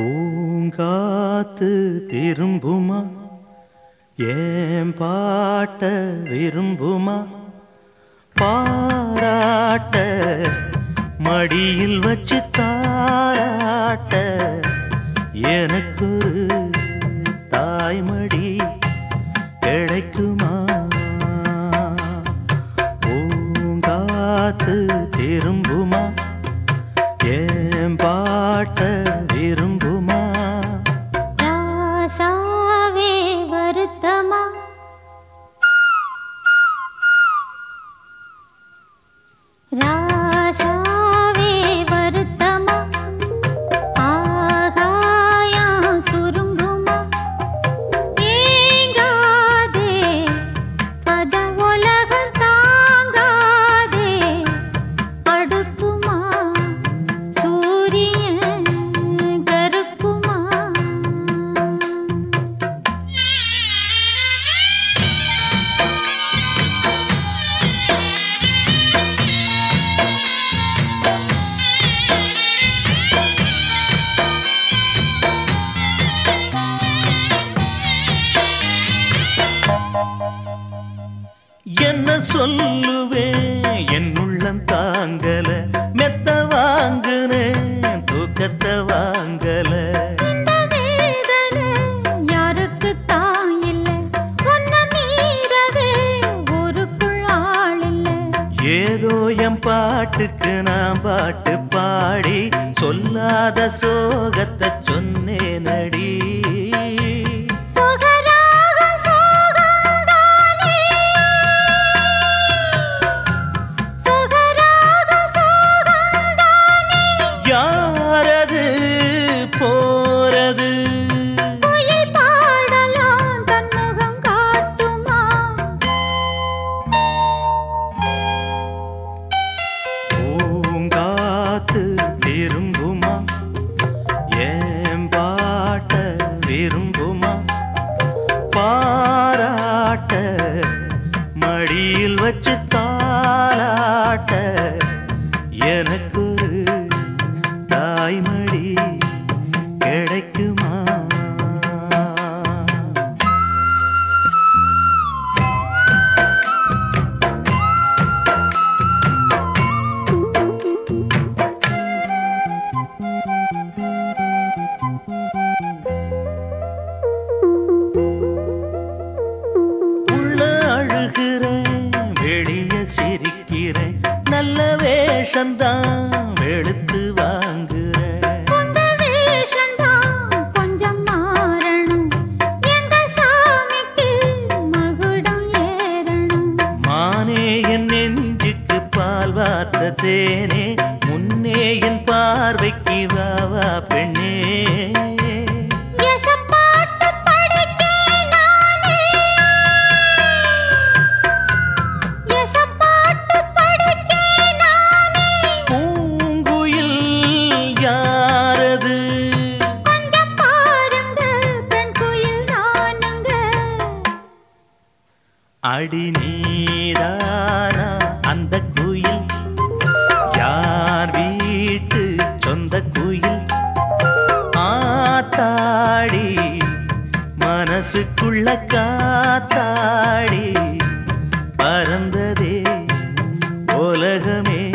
பூங்காத்து திரும்புமா? ஏன் பாட்ட விரும்புமா? பாராட்ட மடியில் வச்சு தாராட்ட எனக்கு ஒரு தாய்மடி கிடைக்குமா? பூங்காத்து திரும்புமா? சொல்லுவேன் என் உள்ளம் தாங்கல மெத்த வாங்குனேன் தூக்கத்தை வாங்கல. ஏதோ என் பாட்டுக்கு நான் பாட்டு பாடி சொல்லாத சோகத்தை சொன்னேனடி. அடியில் வச்சு தாலாட்ட எனக்கு நல்ல வேஷந்தான் வெளுத்து வேஷம்தான் கொஞ்சம் மாறணும். மானே என் நெஞ்சுக்கு பால் வார்த்த தேனே முன்னே என் பார்வைக்கு வா வா பெண்ணே. அடி நீதானா அந்த குயில் யார் வீட்டு சொந்த குயில்? ஆத்தாடி மனசுக்குள்ள காத்தாடி பறந்ததே உலகமே.